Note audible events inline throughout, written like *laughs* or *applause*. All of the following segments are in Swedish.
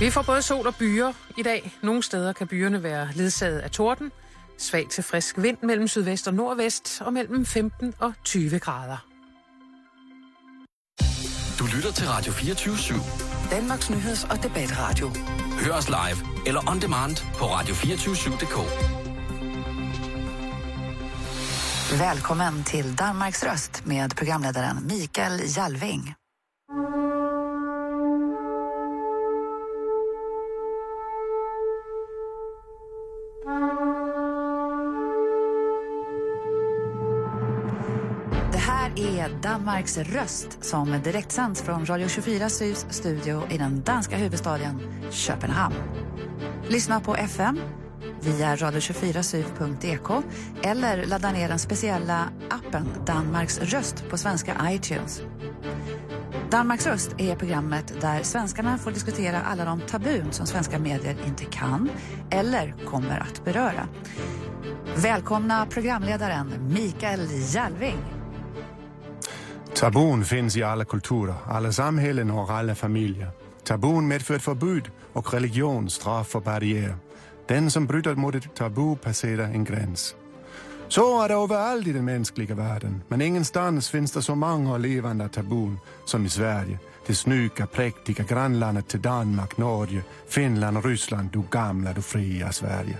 Vi får både sol og byer i dag. Nogle steder kan byerne være ledsaget af torden. Svag til frisk vind mellem sydvest og nordvest og mellem 15 og 20 grader. Du lytter til Radio 24 /7. Danmarks nyheds- og debatradio. Hør os live eller on demand på radio247.dk. Välkommen till Danmarks röst med programledaren Mikael Jalving. Danmarks röst som direktsänds från Radio 24 Sys studio i den danska huvudstaden Köpenhamn. Lyssna på FM via radio24syv.dk eller ladda ner den speciella appen Danmarks röst på svenska iTunes. Danmarks röst är programmet där svenskarna får diskutera alla de tabun som svenska medier inte kan eller kommer att beröra. Välkomna programledaren Mikael Jalving. Tabun finns i alla kulturer, alla samhällen och alla familjer. Tabun medför förbud och religion, straff och barriär. Den som bryter mot ett tabu passerar en gräns. Så är det överallt i den mänskliga världen, men ingenstans finns det så många levande tabun som i Sverige. Det snygga, präktiga grannlandet till Danmark, Norge, Finland och Ryssland, du gamla, du fria Sverige.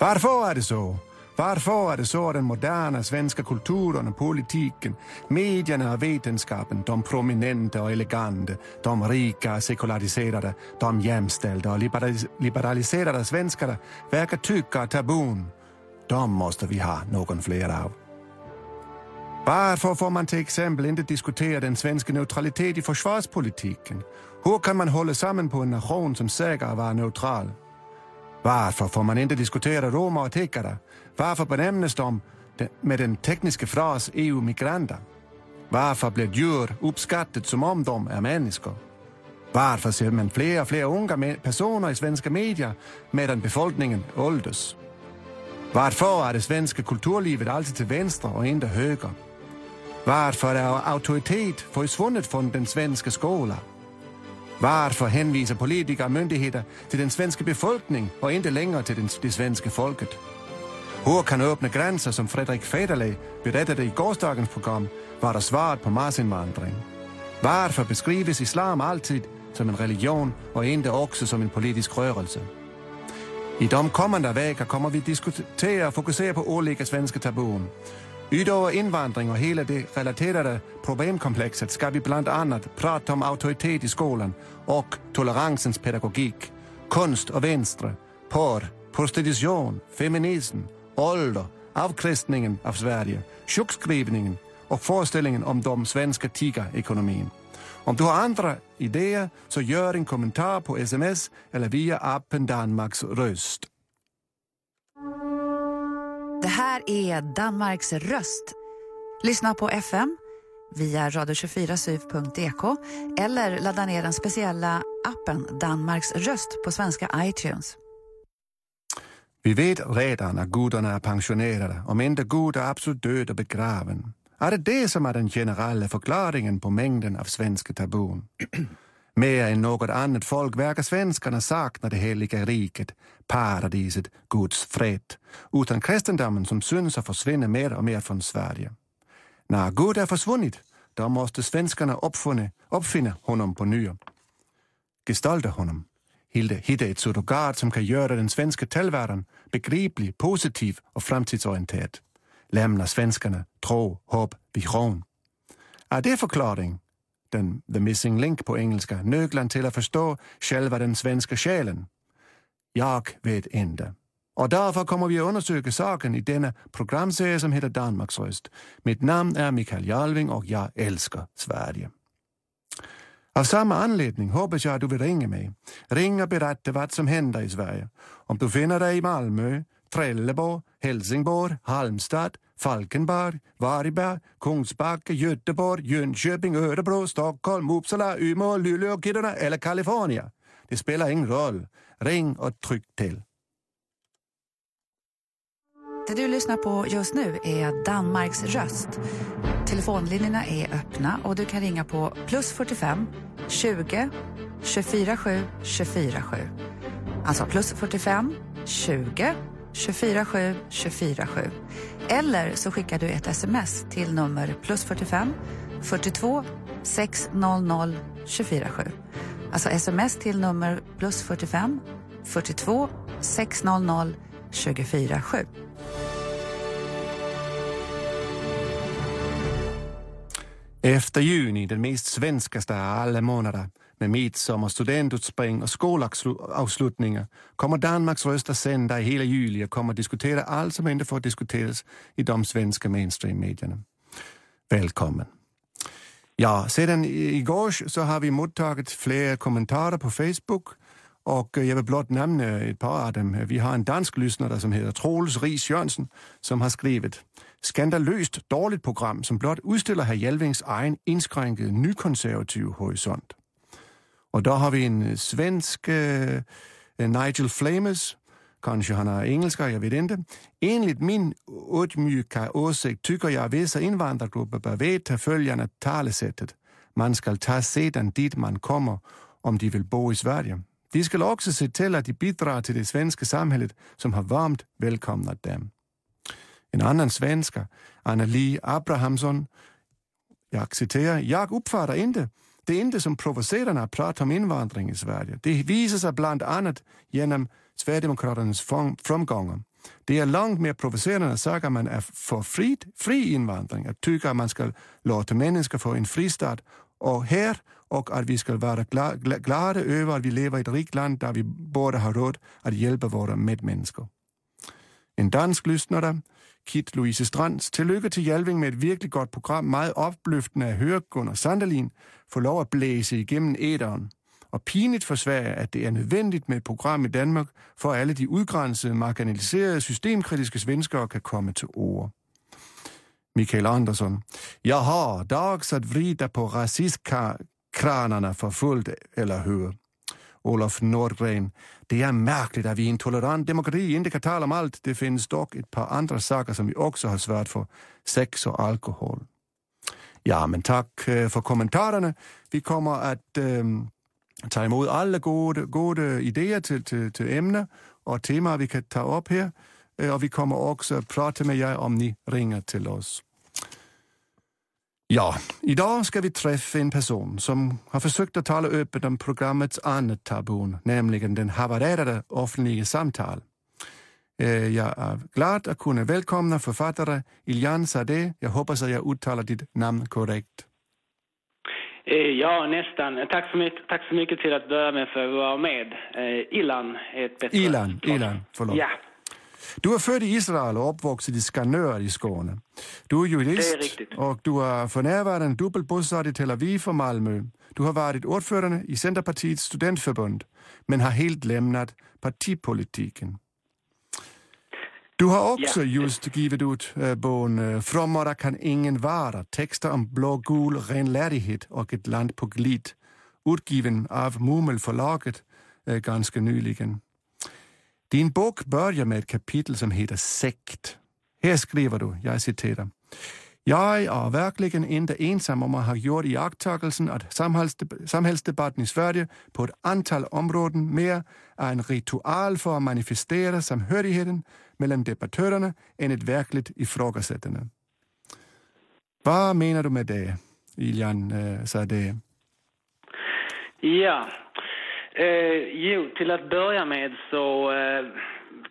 Varför är det så? Varför är det så att den moderna svenska kulturen och politiken, medierna och vetenskapen, de prominenta och eleganta, de rika, och sekulariserade, de jämställda och liberaliserade svenskarna verkar tycka att tabun, de måste vi ha någon fler av. Varför får man till exempel inte diskutera den svenska neutralitet i försvarspolitiken? Hur kan man hålla samman på en nation som säger vara neutral? Varför får man inte diskutera romer och tiggare? Varför benämnes de med den tekniska fras EU-migranter? Varför blir djur uppskattat som om de är människor? Varför ser man fler och fler unga personer i svenska medier medan befolkningen åldras? Varför är det svenska kulturlivet alltid till vänster och inte höger? Varför är auktoritet försvunnet från den svenska skolan? Varför hänvisar politiker och myndigheter till den svenska befolkningen och inte längre till den, det svenska folket? Hur kan öppna gränser som Fredrik Federley berättade i gårdagens program vara svaret på massinvandring? Varför beskrivs islam alltid som en religion och inte också som en politisk rörelse? I de kommande veckorna kommer vi diskutera och fokusera på olika svenska tabun. Utöver invandring och hela det relaterade problemkomplexet ska vi bland annat prata om auktoritet i skolan och toleransens pedagogik, konst och vänster, porr, prostitution, feminism, ålder, avkristningen av Sverige, sjukskrivningen och föreställningen om de svenska tigerekonomin. Om du har andra idéer så gör en kommentar på sms eller via appen Danmarks röst. Det här är Danmarks röst. Lyssna på FM via radio24syv.ek eller ladda ner den speciella appen Danmarks röst på svenska iTunes. Vi vet redan att gudarna är pensionerade, om inte Gud är absolut död och begraven. Är det det som är den generella förklaringen på mängden av svenska tabun? Mer än något annat folk verkar svenskarna sakna det heliga riket, paradiset, Guds fred. Utan kristendomen som syns och försvinner mer och mer från Sverige. När Gud är försvunnit, då måste svenskarna uppfinna, uppfinna honom på nytt. Gestalta honom. Hitta ett surrogat som kan göra den svenska tillvaron begriplig, positiv och framtidsorienterad. Lämna svenskarna tro, hopp, vision. Är det förklaring? Den the missing link på engelska, nyckeln till att förstå själva den svenska själen? Jag vet inte. Och därför kommer vi att undersöka saken i denna programserie som heter Danmarks röst. Mitt namn är Mikael Jarlving och jag älskar Sverige. Av samma anledning hoppas jag att du vill ringa mig. Ring och berätta vad som händer i Sverige. Om du finner dig i Malmö, Trelleborg, Helsingborg, Halmstad, Falkenberg, Varberg, Kungsbacka, Göteborg, Jönköping, Örebro, Stockholm, Uppsala, Umeå, Luleå, Kiruna eller Kalifornien. Det spelar ingen roll. Ring och tryck till. Det du lyssnar på just nu är Danmarks röst. Telefonlinjerna är öppna och du kan ringa på plus 45 20 247 247. Alltså plus 45 20 247 247. Eller så skickar du ett sms till nummer plus 45 42 600 247. Alltså sms till nummer plus 45 42 600 247. Efter juni, den mest svenskaste av alla månader, med midsommar, studentutspring och skolavslutningar kommer Danmarks röst att sända i hela juli och kommer att diskutera allt som inte får diskuteras i de svenska mainstream-medierna. Välkommen! Ja, sedan igår så har vi mottagit fler kommentarer på Facebook och jag vill blott nämna ett par av dem. Vi har en dansk lyssnare som heter Troels Ries Jørgensen som har skrivit skandalöst dåligt program som blott utställer herr Hjelvings egen inskränkade nykonservativ horisont. Och då har vi en øh, svensk eh, Nigel Flamers, kanske han är engelska, jag vet inte. Enligt min ödmjuka åsikt tycker jag vissa invandrargrupper bör veta följande talesättet. Man ska ta sedan dit man kommer om de vill bo i Sverige. De ska också se till att de bidrar till det svenska samhället som har varmt välkomnat dem. En annan svenska, Anna-Li Abrahamsson, jag citerar, jag uppfattar inte det är inte provocerar provocerande att prata om invandring i Sverige. Det visar sig bland annat genom Sverigedemokraternas framgångar. Det är långt mer provocerande att säga att man är för fri, fri invandring, att tycka att man ska låta människor få en fristad och här och att vi ska vara glada över att vi lever i ett rikt land där vi både har råd att hjälpa våra medmänniskor. En dansk lyssnare Kit Louise Strands. Tillykke til Jalving med et virkelig godt program. Meget opløftende at høre Gunnar Sandelin få lov at blæse igennem æderen. Og pinligt for Sverige, at det er nødvendigt med et program i Danmark, for alle de udgrænsede, marginaliserede, systemkritiske svenskere kan komme til ord. Michael Andersson. Jeg har dags at vrida på rasistkranarna for fullt eller hur? Olof Nordgren. Det är märkligt att vi i en tolerant demokrati inte kan tala om allt. Det finns dock ett par andra saker som vi också har svårt för. Sex och alkohol. Ja, men tack eh, för kommentarerna. Vi kommer att ähm, ta emot alla goda, goda idéer till, till, till ämnen och teman vi kan ta upp här. Eh, och vi kommer också att prata med er om ni ringer till oss. Ja, idag ska vi träffa en person som har försökt att tala öppet om programmets annat tabun, nämligen den havererade offentliga samtal. Eh, jag är glad att kunna välkomna författare Iljan Sade. Jag hoppas att jag uttalar ditt namn korrekt. Eh, ja, nästan. Tack så mycket, tack så mycket till att börja med för att vara med. Eh, Ilan är ett bättre... Ilan, Ilan, förlåt. Ja, du är född i Israel och uppvuxen i Skanör i Skåne. Du är jurist är och du är för närvarande dubbelt bosatt i Tel Aviv och Malmö. Du har varit ordförande i Centerpartiets studentförbund men har helt lämnat partipolitiken. Du har också ja. just givit ut äh, boken äh, Frommare kan ingen vara, texter om blågul renlärighet och ett land på glid, utgiven av Murmelförlaget äh, ganska nyligen. Din bok börjar med ett kapitel som heter Sekt. Här skriver du, jag citerar. Jag är verkligen inte ensam om att ha gjort iakttagelsen att samhällsdebatten i Sverige på ett antal områden mer är en ritual för att manifestera samhörigheten mellan debattörerna än ett verkligt ifrågasättande. Vad menar du med det, Iljan äh, øh, Ja, Eh, jo, till att börja med så eh,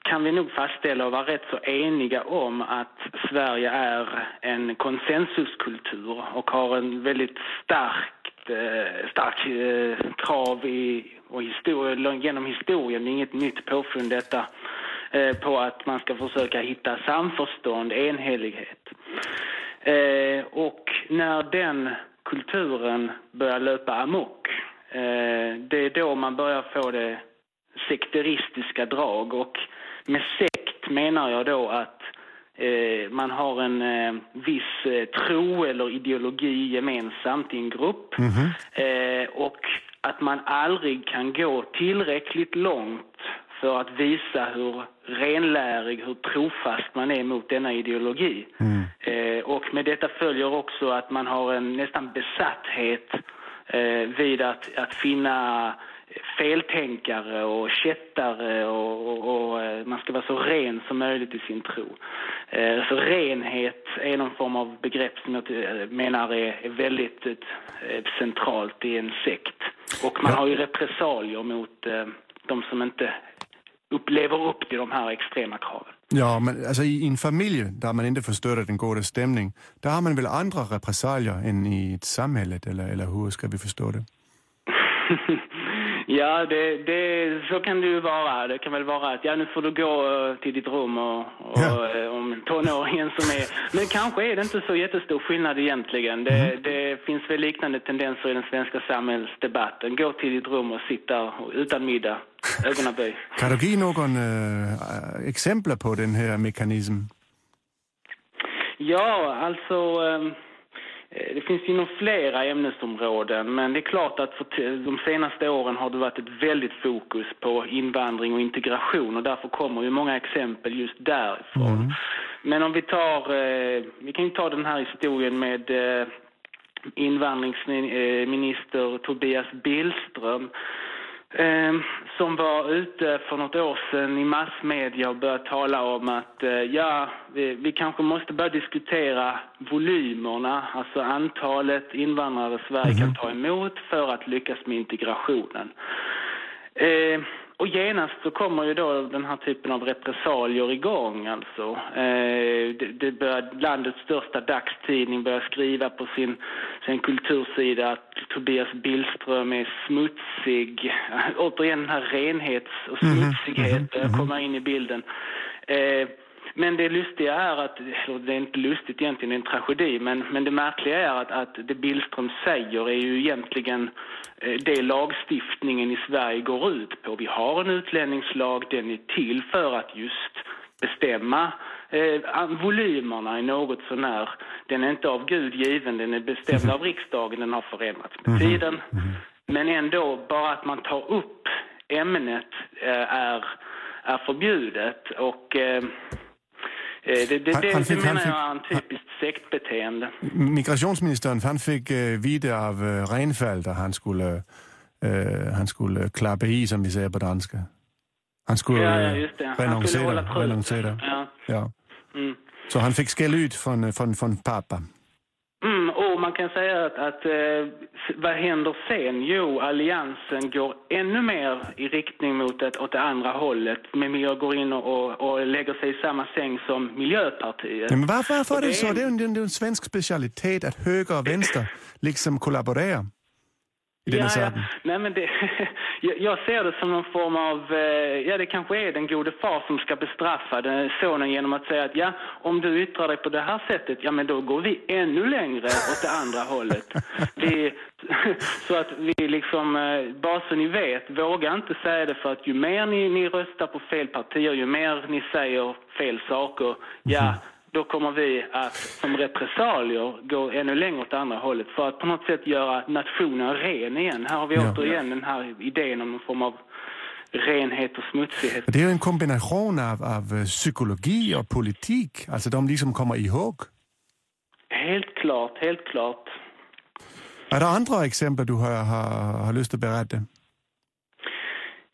kan vi nog fastställa och vara rätt så eniga om att Sverige är en konsensuskultur och har en väldigt starkt, eh, stark eh, krav i, och historia, genom historien, det är inget nytt påfund detta, eh, på att man ska försöka hitta samförstånd, enhällighet. Eh, och när den kulturen börjar löpa amok det är då man börjar få det sekteristiska drag och med sekt menar jag då att eh, man har en eh, viss tro eller ideologi gemensamt i en grupp mm -hmm. och att man aldrig kan gå tillräckligt långt för att visa hur renlärig, hur trofast man är mot denna ideologi. Mm. och med detta följer också att man har en nästan besatthet eh, vid att, att finna feltänkare och kättare och, och, och, eh, man ska vara så ren som möjligt i sin tro. Eh, så renhet är någon form av begrepp som jag menar är, väldigt eh, centralt i en sekt. Och man har ju repressalier mot de som inte upplever upp till de här extrema kraven. Ja, men alltså i en familj där man inte förstör den goda stämningen där har man väl andra repressalier än i ett samhälle, eller, eller hur ska vi förstå det? *laughs* Ja, det, det, så kan det ju vara. Det kan väl vara att ja, nu får du gå eh, till ditt rum och, och ja. Eh, om tonåringen som är... Men kanske är det inte så jättestor skillnad egentligen. Det, mm. det finns väl liknande tendenser i den svenska samhällsdebatten. Gå till ditt rum och sitta utan middag, ögonen böj. *laughs* Kan du ge någon äh, exempel på den här mekanismen? Ja, alltså... Äh, det finns inom flera ämnesområden, men det är klart att för de senaste åren har det varit ett väldigt fokus på invandring och integration och därför kommer ju många exempel just därifrån. Mm. Men om vi tar, eh, vi kan ju ta den här historien med eh, invandringsminister Tobias Billström eh, som var ute för något år sedan i massmedia och började tala om att eh, ja, vi, vi, kanske måste börja diskutera volymerna, alltså antalet invandrare Sverige mm. kan mhm. ta emot för att lyckas med integrationen. Eh, och genast så kommer ju då den här typen av repressalier igång alltså. Eh, det, det börjar, landets största dagstidning börjar skriva på sin, sin kultursida att Tobias Billström är smutsig. *laughs* Återigen den här renhets och mhm, smutsighet mm -hmm. kommer in i bilden. Eh, men det lustiga är att, det är inte lustigt egentligen, det är en tragedi, men, men det märkliga är att, att det Billström säger är ju egentligen eh, det lagstiftningen i Sverige går ut på. Vi har en utlänningslag, den är till för att just bestämma eh, volymerna i något sånär. Den är inte av Gud given, den är bestämd av riksdagen, den har förändrats med mhm. tiden. Mhm. Men ändå, bara att man tar upp ämnet eh, är, är förbjudet. Och... Eh, Eh, det, det, det, han fick, det menar jag är en typiskt sektbeteende. Migrationsministern han fick uh, vide av uh, Reinfeldt att han skulle, uh, han skulle klappa i, som vi säger på danska. Han skulle ja, just det. renoncera. renoncera. Ja. ja. Mm. Så han fick skäll ut från, från, från pappa. Man kan säga att, att eh, vad händer sen? Jo, alliansen går ännu mer i riktning mot det, åt det andra hållet. Men Miljö går in och, och, lägger sig i samma säng som Miljöpartiet. Men varför, varför är det, så? Det är, en, är en svensk specialitet att höger och vänster liksom kollaborerar ja, ja. Nej, men det, *laughs* jag ser det som någon form av, eh, ja det kanske är den gode far som ska bestraffa den, sonen genom att säga att ja, om du yttrar dig på det här sättet, ja men då går vi ännu längre åt det andra hållet. *laughs* Vi, *laughs* så att vi liksom, bara så ni vet, våga inte säga det för att ju mer ni, ni röstar på fel partier, ju mer ni säger fel saker, ja mhm då kommer vi att som repressalier gå ännu längre åt andra hållet för att på något sätt göra nationen ren igen. Här har vi ja. återigen den här idén om någon form av renhet och smutsighet. Det är en kombination av, av psykologi och politik, alltså de liksom kommer ihåg. Helt klart, helt klart. Är det andra exempel du har, har, har lust att berätta?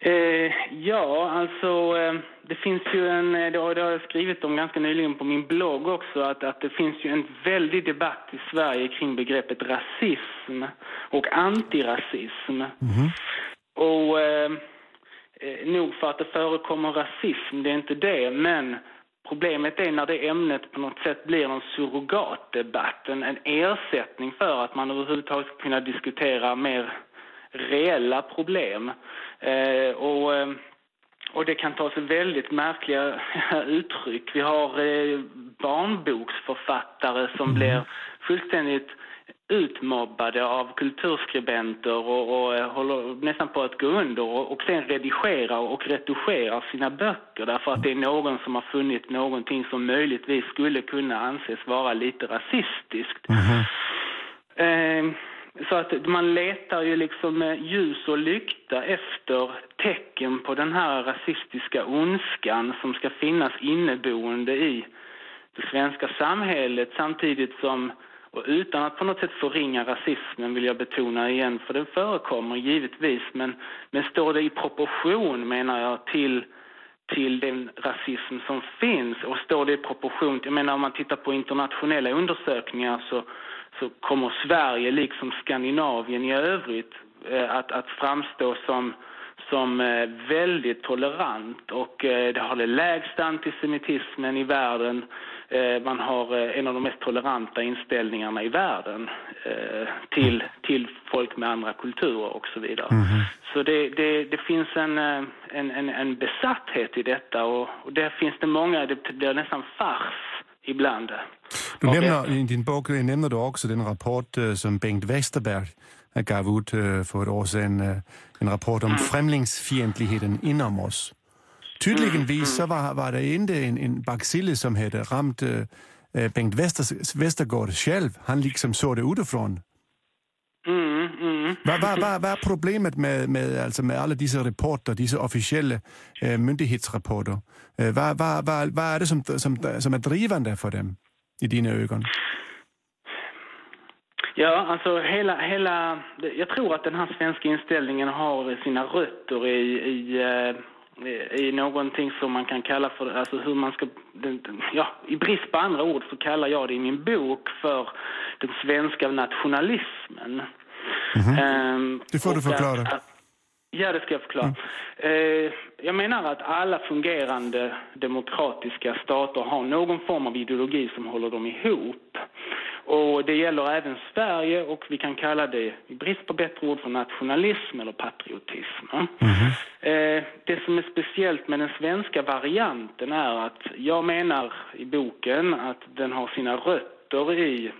Eh, ja, alltså eh, det finns ju en, eh, det har, det har jag skrivit om ganska nyligen på min blogg också, att, att det finns ju en väldig debatt i Sverige kring begreppet rasism och antirasism. Mm. Och eh, eh, nog för att det förekommer rasism, det är inte det, men Problemet är när det ämnet på något sätt blir en surrogatdebatt, en, en ersättning för att man överhuvudtaget ska kunna diskutera mer reella problem. Eh, och, eh, och det kan ta sig väldigt märkliga *laughs* uttryck. Vi har eh, barnboksförfattare som mm. blir fullständigt utmobbade av kulturskribenter och, och håller nästan på att gå under och, och sen redigerar och retuscherar sina böcker därför att det är någon som har funnit någonting som möjligtvis skulle kunna anses vara lite rasistiskt. Mm. Eh, så att man letar ju liksom med ljus och lykta efter tecken på den här rasistiska ondskan som ska finnas inneboende i det svenska samhället. Samtidigt som Och utan att på något sätt förringa rasismen vill jag betona igen, för den förekommer givetvis, men, men står det i proportion menar jag till till den rasism som finns? Och står det i proportion jag menar om man tittar på internationella undersökningar så, så kommer Sverige liksom Skandinavien i övrigt eh, att, att framstå som som eh, väldigt tolerant och eh, det har det lägsta antisemitismen i världen. Man har en av de mest toleranta inställningarna i världen till, till folk med andra kulturer och så vidare. Mm -hmm. Så det, det, det finns en, en, en, en, besatthet i detta och, och där finns det många, det blir nästan fars ibland. Du nämner, I din bok nämner du också den rapport som Bengt Westerberg gav ut för ett år sedan en rapport om mm. främlingsfientligheten inom oss. Tydligenvis mm. så var, var det inte en, en bacille som hade ramt äh, Bengt Wester, Westergård själv. Han liksom såg det utifrån. Mm, mm. Vad, vad, vad, vad är problemet med, med, alltså med alla dessa rapporter, dessa officiella äh, myndighetsrapporter? Äh, vad, vad, vad, vad är det som, som, som är drivande för dem i dina ögon? Ja, alltså hela, hela... Jag tror att den här svenska inställningen har sina rötter i, i, eh, i någonting som man kan kalla för, alltså hur man ska, ja, i brist på andra ord så kallar jag det i min bok för den svenska nationalismen. Mm -hmm. um, det får du förklara. Att, ja, det ska jag förklara. Mm. Uh, jag menar att alla fungerande demokratiska stater har någon form av ideologi som håller dem ihop. Och det gäller även Sverige och vi kan kalla det, i brist på bättre ord, för nationalism eller patriotism. Mm eh, det som är speciellt med den svenska varianten är att jag menar i boken att den har sina rötter i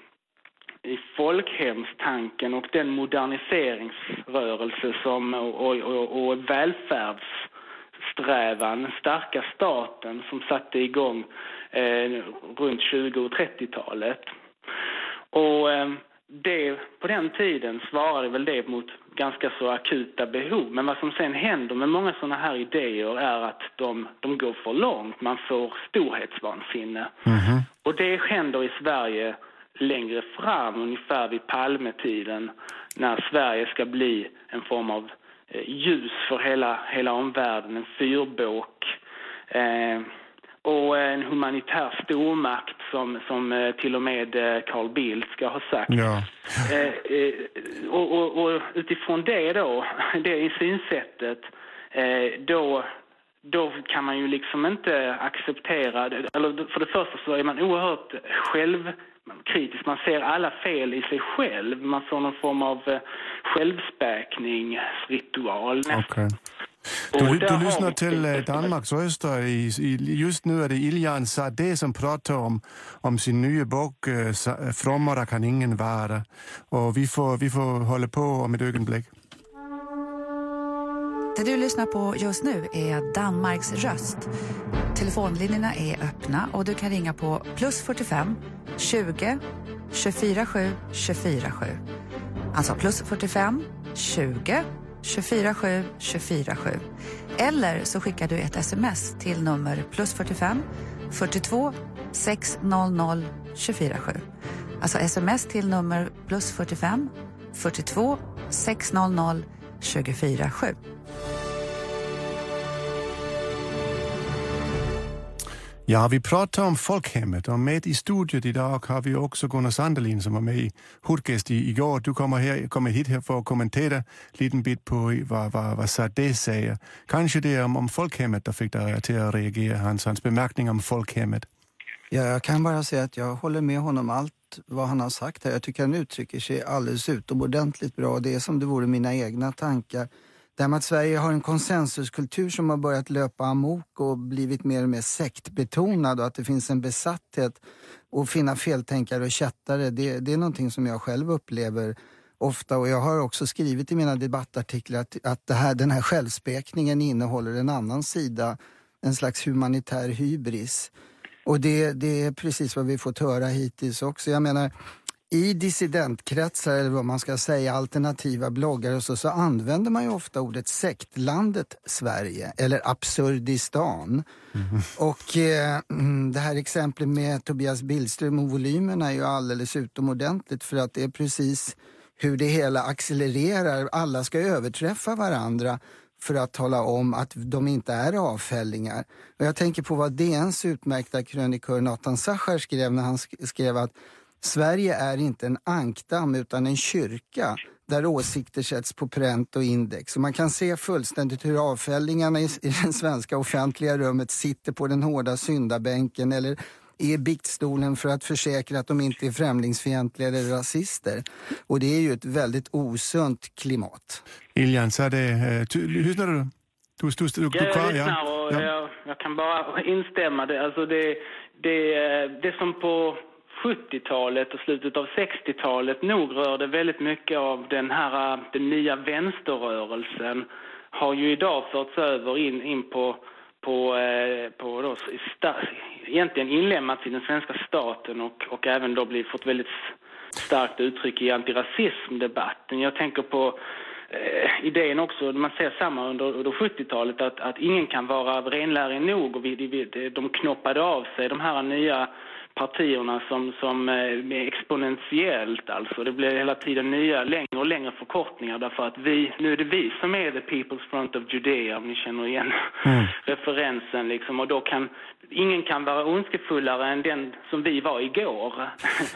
i folkhemstanken och den moderniseringsrörelse som, och, och, och välfärdssträvan, starka staten som satte igång eh, runt 20 och 30-talet. Och eh, det, på den tiden svarade väl det mot ganska så akuta behov. Men vad som sen händer med många sådana här idéer är att de, de går för långt. Man får storhetsvansinne. Mm -hmm. Och det händer i Sverige längre fram, ungefär vid Palmetiden, när Sverige ska bli en form av eh, ljus för hela, hela omvärlden, en fyrbåk. Eh, och en humanitär stormakt som, som eh, till och med eh, Carl Bildt ska ha sagt. Ja. Eh, och, och, och, utifrån det då, *laughs* det i synsättet, då, då kan man ju liksom inte acceptera, eller för det första så är man oerhört självkritisk. Man ser alla fel i sig själv. Man får någon form av självspäkningsritual. Okay. Du, du lyssnar till eh, Danmarks röster. Just nu är det Iljan Sade som pratar om, om sin nya bok eh, Frommare kan ingen vara. Och vi får, vi får hålla på om ett ögonblick. Det du lyssnar på just nu är Danmarks röst. Telefonlinjerna är öppna och du kan ringa på plus 45 20 24 7 24 7. Alltså plus 45 20 24 7 24 7. Eller så skickar du ett sms till nummer plus 45 42 600 24 7. Alltså sms till nummer plus 45 42 600 24 7. Ja, vi pratar om folkhemmet och med i studion idag har vi också Gunnar Sandelin som var med i Hudgäst igår. Du kommer, här, kommer hit här för att kommentera lite bit på vad, vad, vad Sade säger. Kanske det om, om folkhemmet där fick dig till att reagera, hans, hans bemärkning om folkhemmet. Ja, jag kan bara säga att jag håller med honom allt vad han har sagt här. Jag tycker han uttrycker sig alldeles utomordentligt bra. Det är som det vore mina egna tankar. Det här med att Sverige har en konsensuskultur som har börjat löpa amok och blivit mer och mer sektbetonad och att det finns en besatthet att finna feltänkare och kättare. Det, det är någonting som jag själv upplever ofta och jag har också skrivit i mina debattartiklar att, att det här, den här självspäkningen innehåller en annan sida, en slags humanitär hybris. Och det, det är precis vad vi fått höra hittills också. Jag menar, i dissidentkretsar, eller vad man ska säga, alternativa bloggar och så, så använder man ju ofta ordet sektlandet Sverige, eller absurdistan. Mm. Och eh, mm, det här exemplet med Tobias Billström och volymerna är ju alldeles utomordentligt för att det är precis hur det hela accelererar. Alla ska överträffa varandra för att tala om att de inte är avfällingar. Och jag tänker på vad DNs utmärkta krönikör Nathan Sachar skrev när han skrev att Sverige är inte en ankdamm utan en kyrka där åsikter sätts på pränt och index. Och man kan se fullständigt hur avfällingarna i, i det svenska offentliga rummet sitter på den hårda syndabänken eller i biktstolen för att försäkra att de inte är främlingsfientliga eller rasister. Och det är ju ett väldigt osunt klimat. Iljan, så är det... Lyssnar du? Du, du, du, du, jag lyssnar och ja. jag, jag, kan bara instämma. Det, alltså det, det, det som på 70-talet och slutet av 60-talet nog rörde väldigt mycket av den här den nya vänsterrörelsen har ju idag förts över in, in på, på, eh, på då, sta, egentligen inlemmats i den svenska staten och, och även då blivit, fått väldigt starkt uttryck i antirasismdebatten. Jag tänker på eh, idén också, man ser samma under, under 70-talet, att, att ingen kan vara renlärig nog och vi, vi, de knoppade av sig de här nya partierna som, som eh, exponentiellt alltså. Det blir hela tiden nya, längre och längre förkortningar därför att vi, nu är det vi som är the People's Front of Judea om ni känner igen mm. *laughs* referensen liksom och då kan, ingen kan vara ondskefullare än den som vi var igår.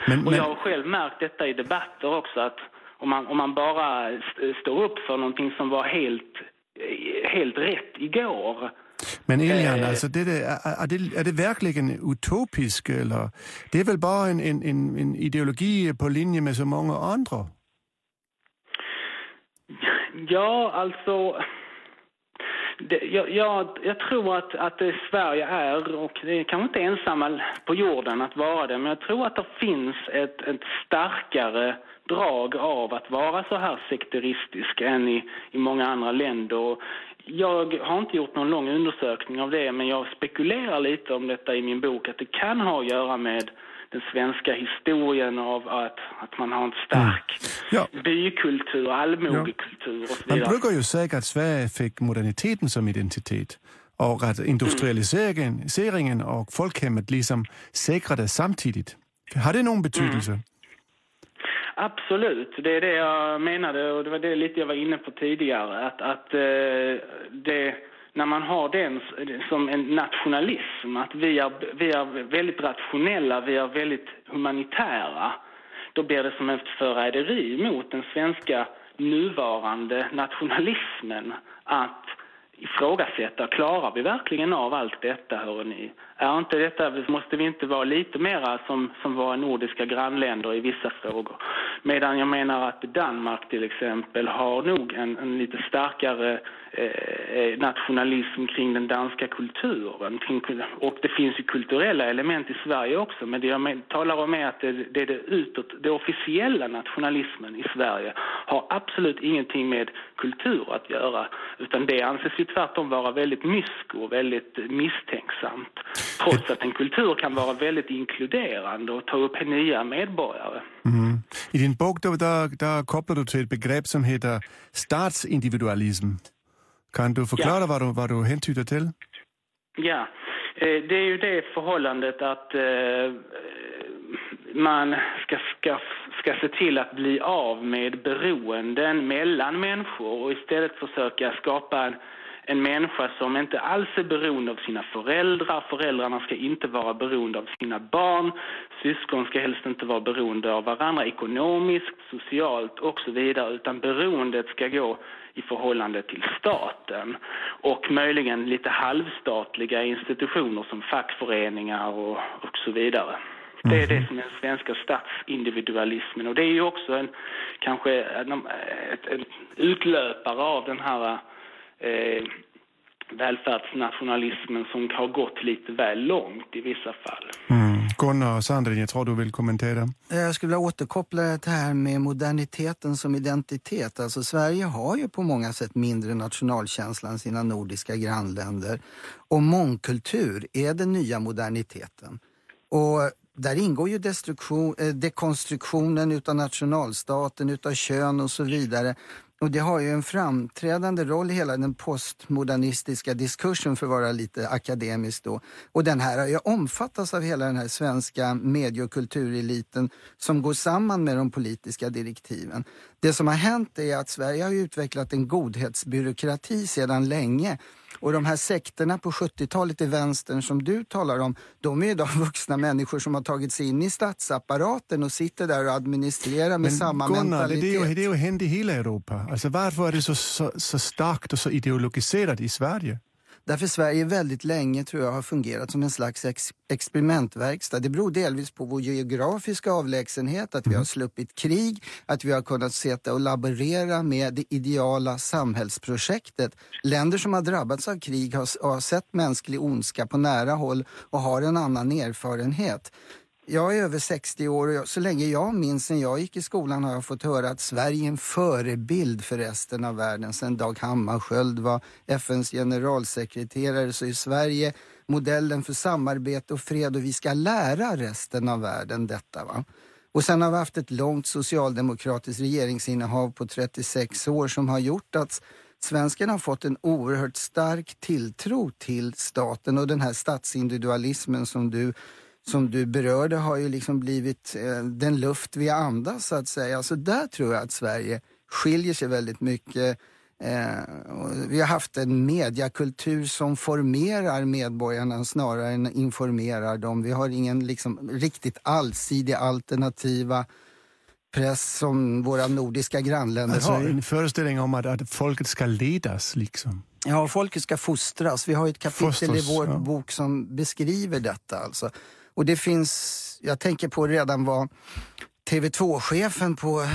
Men, *laughs* och jag har själv märkt detta i debatter också att om man, om man bara står upp för någonting som var helt, helt rätt igår men Elian, eh, alltså det är, det, är det verkligen utopiskt eller det är väl bara en, en, en ideologi på linje med så många andra? Ja, alltså... Det, jag, jag, jag, tror att, att Sverige är, och det är kanske inte ensamma på jorden att vara det, men jag tror att det finns ett, ett starkare drag av att vara så här sekteristisk än i, i många andra länder. Jag har inte gjort någon lång undersökning av det, men jag spekulerar lite om detta i min bok, att det kan ha att göra med den svenska historien av att, att man har en stark mm. ja. bykultur, allmogekultur och så vidare. Man brukar ju säga att Sverige fick moderniteten som identitet och att industrialiseringen och folkhemmet liksom säkrades samtidigt. Har det någon betydelse? Mm. Absolut, det är det jag menade och det var det lite jag var inne på tidigare. Att, att eh, det, när man har den som en nationalism, att vi är, vi är väldigt rationella, vi är väldigt humanitära, då blir det som ett förräderi mot den svenska nuvarande nationalismen att ifrågasätta, klarar vi verkligen av allt detta, hörni? Är inte detta, måste vi inte vara lite mera som, som våra nordiska grannländer i vissa frågor? Medan jag menar att Danmark till exempel har nog en, en lite starkare eh, eh nationalism kring den danska kulturen. Och det finns ju kulturella element i Sverige också, men det jag talar om är att det, det, det utåt, det officiella nationalismen i Sverige har absolut ingenting med kultur att göra, utan det anses ju tvärtom vara väldigt mysko och väldigt misstänksamt. Trots att en kultur kan vara väldigt inkluderande och ta upp nya medborgare. Mm. I din bok då, där, där kopplar du till ett begrepp som heter statsindividualism. Kan du förklara ja. vad, du, vad du häntyder till? Ja, eh, det är ju det förhållandet att eh, man ska, ska, ska se till att bli av med beroenden mellan människor och istället försöka skapa en en människa som inte alls är beroende av sina föräldrar. Föräldrarna ska inte vara beroende av sina barn. Syskon ska helst inte vara beroende av varandra ekonomiskt, socialt och så vidare. Utan beroendet ska gå i förhållande till staten och möjligen lite halvstatliga institutioner som fackföreningar och, och så vidare. Det är det mhm. som är den svenska statsindividualismen och det är ju också en, kanske en, ett, en utlöpare av den här eh, välfärdsnationalismen som har gått lite väl långt i vissa fall. Mm. Gunnar Sandrin, jag tror du vill kommentera. Jag skulle vilja återkoppla det här med moderniteten som identitet. Alltså Sverige har ju på många sätt mindre nationalkänsla än sina nordiska grannländer. Och mångkultur är den nya moderniteten. Och där ingår ju destruktion, eh, dekonstruktionen utav nationalstaten, utav kön och så vidare. Och det har ju en framträdande roll i hela den postmodernistiska diskursen för att vara lite akademisk då. Och den här har ju omfattats av hela den här svenska medie och kultureliten som går samman med de politiska direktiven. Det som har hänt är att Sverige har utvecklat en godhetsbyråkrati sedan länge och de här sekterna på 70-talet i vänstern som du talar om, de är idag vuxna människor som har tagit sig in i statsapparaten och sitter där och administrerar med Men samma Gunnar, mentalitet. det ju, det är ju hänt i hela Europa. Alltså varför är det så, så, så starkt och så ideologiserat i Sverige? Därför Sverige väldigt länge tror jag har fungerat som en slags ex experimentverkstad. Det beror delvis på vår geografiska avlägsenhet, att vi har sluppit krig, att vi har kunnat sitta och laborera med det ideala samhällsprojektet. Länder som har drabbats av krig har, har sett mänsklig ondska på nära håll och har en annan erfarenhet. Jag är över 60 år och jag, så länge jag minns sen jag gick i skolan har jag fått höra att Sverige är en förebild för resten av världen. Sen Dag Hammarskjöld var FNs generalsekreterare så är Sverige modellen för samarbete och fred och vi ska lära resten av världen detta. Va? Och sen har vi haft ett långt socialdemokratiskt regeringsinnehav på 36 år som har gjort att svenskarna har fått en oerhört stark tilltro till staten och den här statsindividualismen som du som du berörde har ju liksom blivit eh, den luft vi andas så att säga. Så där tror jag att Sverige skiljer sig väldigt mycket. Eh, vi har haft en mediakultur som formerar medborgarna snarare än informerar dem. Vi har ingen liksom riktigt allsidig alternativa press som våra nordiska grannländer Alltså har. en föreställning om att, att folket ska ledas liksom. Ja, folket ska fostras. Vi har ett kapitel Fostras, i vår ja. bok som beskriver detta. Alltså. Och det finns, jag tänker på redan vad TV2-chefen på,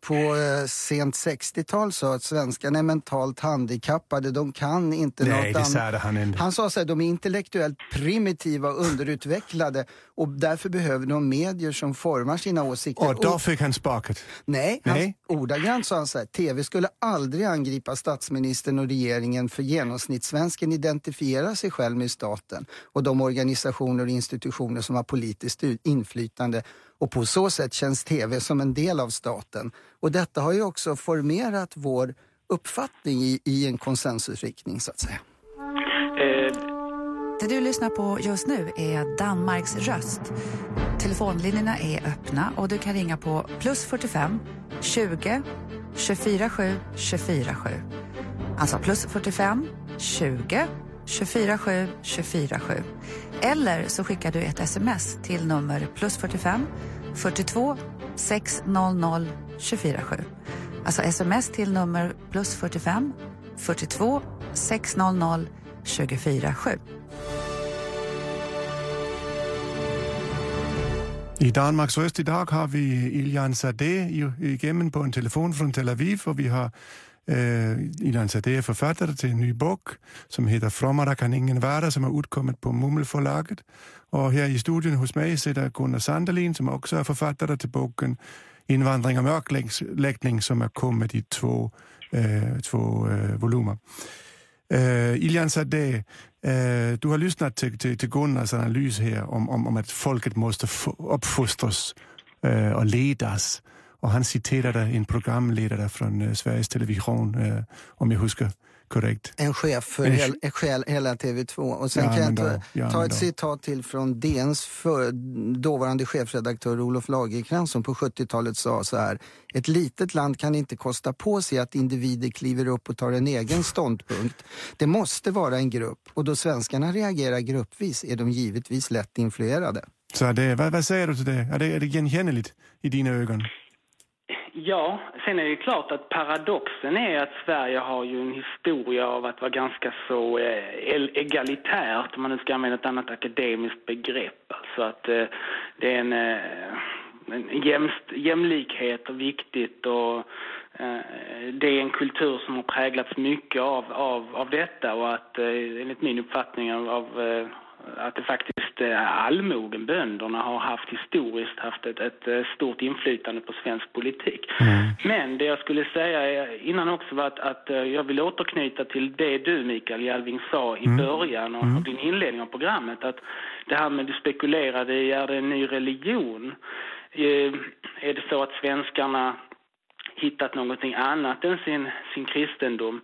på eh, sent 60-tal sa att svenskarna är mentalt handikappade. De kan inte Nej, något annat. han inte. Han sa att de är intellektuellt primitiva och underutvecklade och därför behöver de medier som formar sina åsikter. Och då fick han sparket. Nej, Nej. Han, ordagrant sa han så här, TV skulle aldrig angripa statsministern och regeringen för genomsnittssvensken identifierar sig själv med staten och de organisationer och institutioner som har politiskt inflytande och på så sätt känns TV som en del av staten. Och detta har ju också formerat vår uppfattning i, i en konsensusriktning så att säga. Eh, Det du lyssnar på just nu är Danmarks röst. Telefonlinjerna är öppna och du kan ringa på plus 45 20 24 7 24 7. Alltså plus 45 20 24 7 24 7. Eller så skickar du ett sms till nummer plus 45 42 600 24 7. Alltså sms till nummer plus 45 42 600 24 7. I Danmarks röst idag har vi Iljan Sade i- igenom på en telefon från Tel Aviv och vi har eh, Ilan Sade är författare till en ny bok som heter Frommare kan ingen vara som har utkommit på Mummelförlaget. Och här i studion hos mig sitter Gunnar Sandelin som också är författare till boken Invandring och mörkläggning som är kommit i två, eh, øh, två eh, øh, volymer. Eh, øh, Iljan Sade, du har lyssnat till, till, till Gunnars analys här om, om, om att folket måste uppfostras och ledas. Och han citerade en programledare från uh, Sveriges Television, uh, om jag huskar korrekt. En chef för En hel, hel, hela TV2. Och sen Ja, kan jag ta, ja, ta ett då. citat till från DNs för, dåvarande chefredaktör Olof Lagercrantz som på 70-talet sa så här. Ett litet land kan inte kosta på sig att individer kliver upp och tar en egen ståndpunkt. Det måste vara en grupp och då svenskarna reagerar gruppvis är de givetvis lätt influerade. Så det, vad, vad säger du till det? Är det, är det igenkännligt i dina ögon? Ja, sen är det ju klart att paradoxen är att Sverige har ju en historia av att vara ganska så eh, egalitärt, om man nu ska använda ett annat akademiskt begrepp. Alltså att eh, det är en, eh, en jämst, jämlikhet och viktigt och eh, det är en kultur som har präglats mycket av, av, av detta och att eh, enligt min uppfattning av, av, eh, att det faktiskt är allmogen, bönderna, har haft historiskt haft ett, ett eh, stort inflytande på svensk politik. Mm. Men det jag skulle säga innan också var att, att eh, jag vill återknyta till det du Mikael Jalving sa i mm. början och, mm. din inledning av programmet. Att det här med du spekulerade i, är det en ny religion? Är det så att svenskarna hittat någonting annat än sin, sin kristendom.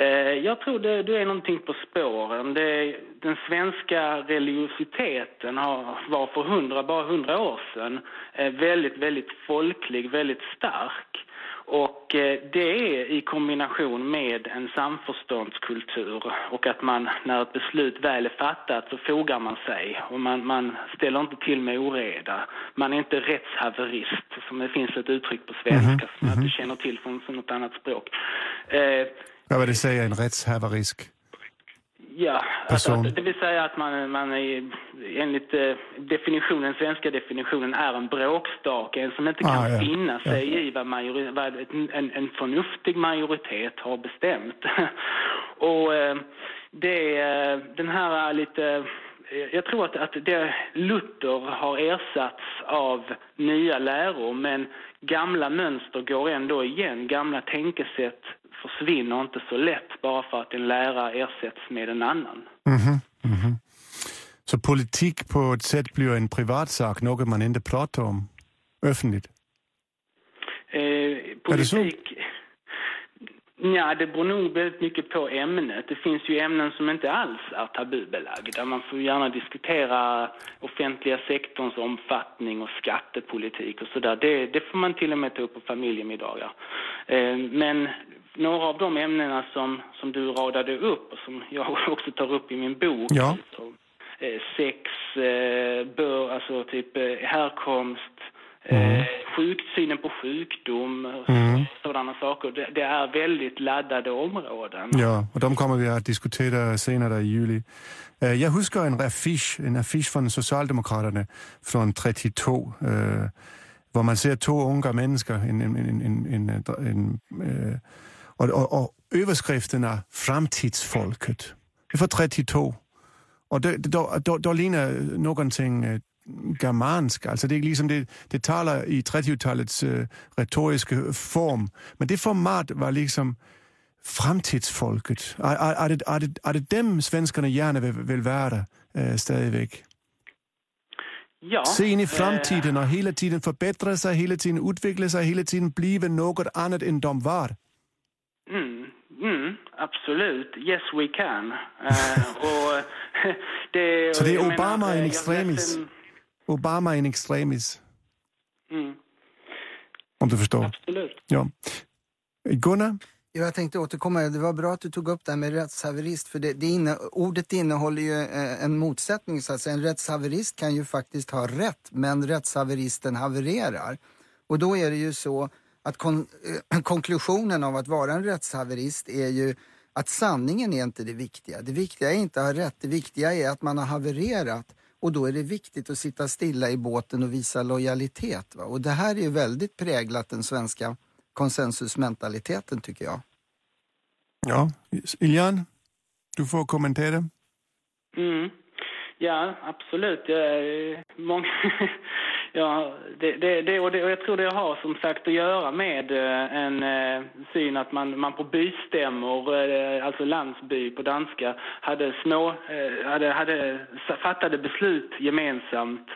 Eh, jag tror det, det är någonting på spåren. Det, den svenska religiositeten har, var för hundra, bara hundra år sedan eh, väldigt, väldigt folklig, väldigt stark. Och eh, det är i kombination med en samförståndskultur och att man när ett beslut väl är fattat så fogar man sig och man, man ställer inte till med oreda. Man är inte rättshaverist, som det finns ett uttryck på svenska mm -hmm. som jag inte mhm. känner till från något annat språk. Eh, Vad vill det säga, en rättshaverisk? Ja, alltså, det vill säga att man, man är, enligt eh, definitionen, svenska definitionen är en bråkstake, en som inte kan ah, ja. finna sig ja. i vad, majori, vad en, en förnuftig majoritet har bestämt. *laughs* Och eh, det, eh, den här lite jag tror att, att det Luther har ersatts av nya läror men gamla mönster går ändå igen. Gamla tänkesätt försvinner inte så lätt bara för att en lärare ersätts med en annan. Mm -hmm. Mm -hmm. Så politik på ett sätt blir en privatsak, något man inte pratar om öffentligt? Eh, politik... Ja, det beror nog väldigt mycket på ämnet. Det finns ju ämnen som inte alls är tabubelagda. Man får gärna diskutera offentliga sektorns omfattning och skattepolitik och sådär. Det, det får man till och med ta upp på familjemiddagar. Eh, men några av de ämnena som, som du radade upp och som jag *laughs* också tar upp i min bok. Ja. Så, eh, sex, eh, bör, alltså typ eh, härkomst, Mm. Sjuk, synen på sjukdom, mm. sådana saker. Det, det, är väldigt laddade områden. Ja, och de kommer vi att diskutera senare i juli. Jag huskar en affisch, en affisch från Socialdemokraterna från 32. Eh, var man ser två unga människor, en, en, en, en, en, en och, och, och överskrifterna Framtidsfolket. Det från 32. Och det, då, då, då ligner någonting germansk. Alltså det, är liksom det, det talar i 30-talets äh, retoriska form. Men det format var liksom framtidsfolket. Är, är, det, är, det, är det dem svenskarna gärna vill, vill vara äh, stadigvæk? Ja, Se in i framtiden och hela tiden förbättra sig, hela tiden utveckla sig, hela tiden bli något annat än de var. Mm, mm, absolut. Yes we can. Uh, och *laughs* det, Så det är Obama menar, in extremis? En... Obama in extremis? Mm. Om du förstår? Absolut. Ja. Gunnar? Jag tänkte återkomma, det var bra att du tog upp det här med rättshaverist, för det, det inne, ordet innehåller ju eh, en motsättning. Så att säga. En rättshaverist kan ju faktiskt ha rätt, men rättshaveristen havererar. Och då är det ju så att kon eh, *clears throat* konklusionen av att vara en rättshaverist är ju att sanningen är inte det viktiga. Det viktiga är inte att ha rätt, det viktiga är att man har havererat. Och då är det viktigt att sitta stilla i båten och visa lojalitet. Va? Och det här är ju väldigt präglat den svenska konsensusmentaliteten tycker jag. Ja, Iljan, du får kommentera. Mm. Ja, absolut. Jag, många, *laughs* Ja, det, det, det, och det, och jag tror det har som sagt att göra med eh, en eh, syn att man, man på bystämmor, eh, alltså landsby på danska, hade små, hade, hade fattade beslut gemensamt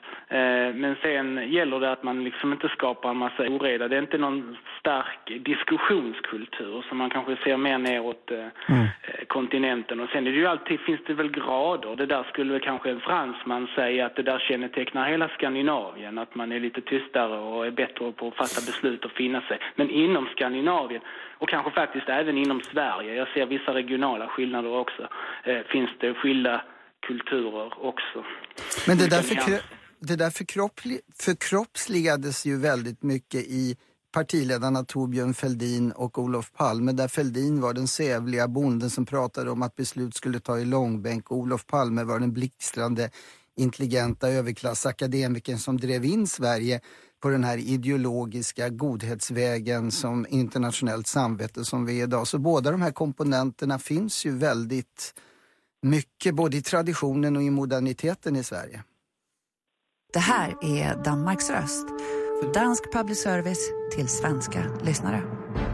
men sen gäller det att man liksom inte skapar en massa oreda. Det är inte någon stark diskussionskultur som man kanske ser mer neråt mm. kontinenten. Och sen är det ju alltid, finns det väl grader. Det där skulle kanske en fransman säga att det där kännetecknar hela Skandinavien att man är lite tystare och är bättre på att fatta beslut och finna sig. Men inom Skandinavien och kanske faktiskt även inom Sverige, jag ser vissa regionala skillnader också, eh, finns det skilda kulturer också. Men det där, förkro det där förkroppslig förkroppsligades ju väldigt mycket i partiledarna Torbjörn Fälldin och Olof Palme där Fälldin var den sävliga bonden som pratade om att beslut skulle ta i långbänk och Olof Palme var den blixtrande intelligenta överklassakademikern som drev in Sverige på den här ideologiska godhetsvägen som internationellt samvete som vi är idag. Så båda de här komponenterna finns ju väldigt mycket, både i traditionen och i moderniteten i Sverige. Det här är Danmarks röst, dansk public service till svenska lyssnare.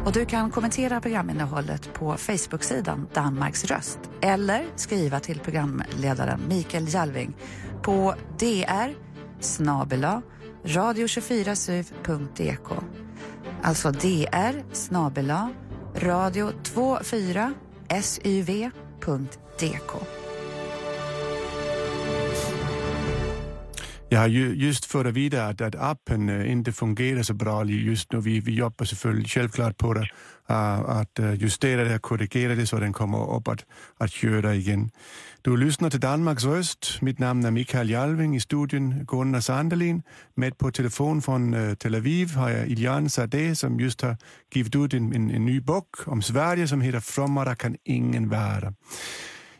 Och du kan kommentera programinnehållet på Facebook-sidan Danmarks röst eller skriva till programledaren Mikael Jalving på dr snabela radio24syv.dk Alltså dr snabela radio24syv.dk Jag har ju just fört vidare att, att appen eh, inte fungerar så bra just nu. Vi, vi jobbar självklart, självklart på det, uh, att eh, justera det och korrigera det så den kommer upp att, att köra igen. Du lyssnar till Danmarks röst. Mitt namn är Mikael Jalving. I studion Gunnar Sandelin. Med på telefon från uh, Tel Aviv har jag Iljan Sade som just har givit ut en, en, en ny bok om Sverige som heter Frommare kan ingen vara.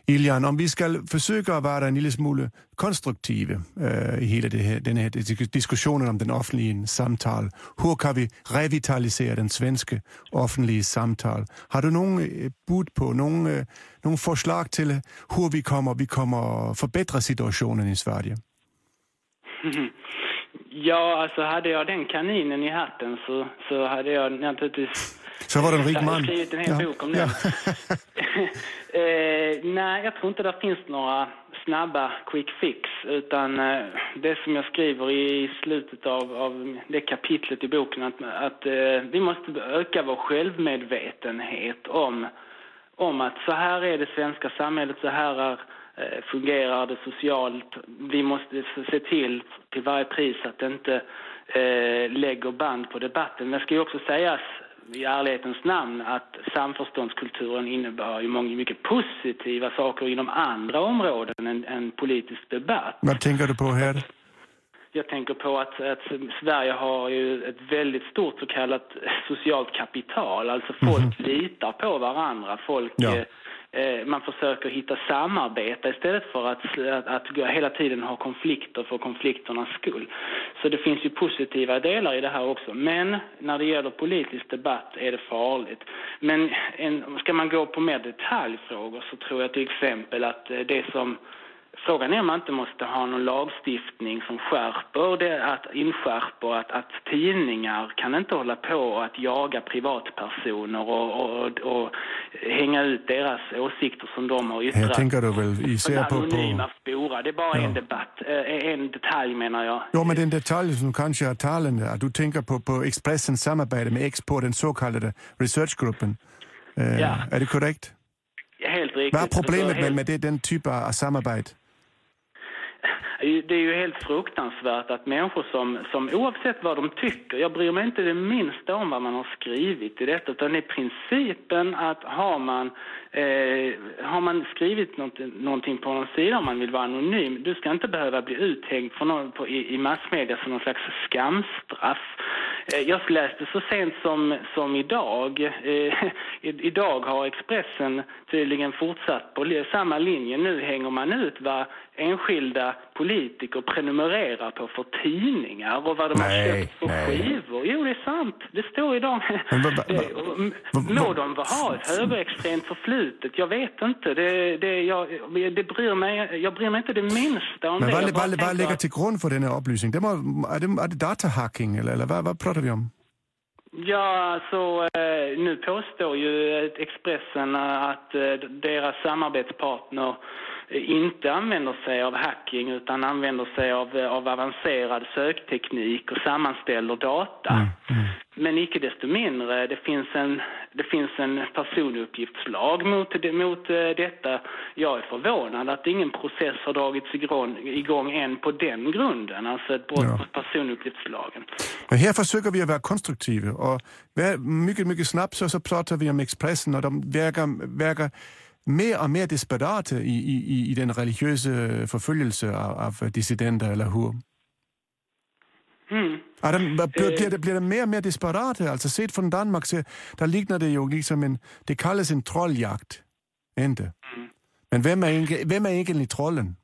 Iljan, om vi ska försöka vara en lille smule konstruktiva äh, øh, i hela det här, den här diskussionen om den offentliga samtal. Hur kan vi revitalisera den svenska offentliga samtal? Har du någon øh, bud på, någon, äh, øh, någon förslag till hur vi kommer, vi kommer förbättra situationen i Sverige? *laughs* Ja, alltså hade jag den kaninen i hatten så, så hade jag naturligtvis så var det en rik man. skrivit en hel ja. bok om det. Ja. *laughs* *laughs* eh, nej, jag tror inte det finns några snabba quick fix. Utan eh, det som jag skriver i slutet av, av det kapitlet i boken att, att eh, vi måste öka vår självmedvetenhet om, om att så här är det svenska samhället, så här är fungerar det socialt. Vi måste se till till varje pris att det inte eh, lägger band på debatten. Men det ska ju också sägas i ärlighetens namn att samförståndskulturen innebär ju många mycket positiva saker inom andra områden än, än politisk debatt. Vad tänker du på här? Jag tänker på att, att, Sverige har ju ett väldigt stort så kallat socialt kapital. Alltså folk mm. litar på varandra. Folk ja. Eh, man försöker hitta samarbete istället för att, att, att hela tiden ha konflikter för konflikternas skull. Så det finns ju positiva delar i det här också. Men när det gäller politisk debatt är det farligt. Men en, ska man gå på mer detaljfrågor så tror jag till exempel att eh, det som Frågan är om man inte måste ha någon lagstiftning som skärper det, att inskärper att, att tidningar kan inte hålla på att jaga privatpersoner och, och, och, hänga ut deras åsikter som de har yttrat. Jag tänker du väl i ser på... Anonyma spora. Det är bara ja. en debatt, eh, en detalj menar jag. Ja, men det är en detalj som kanske är talande. Du tänker på, på Expressens samarbete med Expo, den så kallade researchgruppen. Eh, ja. Är det korrekt? Helt riktigt. Vad är problemet med, med det, den typen av samarbete? Det är ju helt fruktansvärt att människor som, som oavsett vad de tycker, jag bryr mig inte det minsta om vad man har skrivit i detta, utan det är principen att har man, eh, har man skrivit någonting, någonting på någon sida om man vill vara anonym, du ska inte behöva bli uthängd för någon, på, i, i massmedia som någon slags skamstraff. Eh, jag läste så sent som, som idag, eh, *laughs* idag har Expressen tydligen fortsatt på samma linje. Nu hänger man ut vad enskilda politiker prenumererar på för tidningar och vad de nej, har köpt för nej. skivor. Jo, det är sant. Det står i dem. *laughs* Må de ha ett högerextremt förflutet? Jag vet inte. Det, det, jag, det bryr mig, jag bryr mig inte det minsta om Men det. Vad, vad, vad ligger till grund för den här upplysningen? Det är, det, är det datahacking eller, eller vad, vad pratar vi om? Ja, så eh, nu påstår ju Expressen att eh, deras samarbetspartner inte använder sig av hacking utan använder sig av, av avancerad sökteknik och sammanställer data. Mm, mm. Men icke desto mindre, det finns en, det finns en personuppgiftslag mot, mot uh, detta. Jag är förvånad att ingen process har dragits igång, igång än på den grunden, alltså ett brott ja. mot personuppgiftslagen. Men här försöker vi att vara konstruktiva och mycket, mycket snabbt så, så pratar vi om Expressen och de verkar, verkar mer och mer desperata i, i, i den religiösa förföljelse av, av dissidenter, eller hur? Mm. Ja, de, blir, det, blir det mer och mer desperata? Alltså sett från Danmark så där liknar det ju liksom en, det kallas en trolljakt. Inte? Mm. Men vem är, vem är egentligen trollen?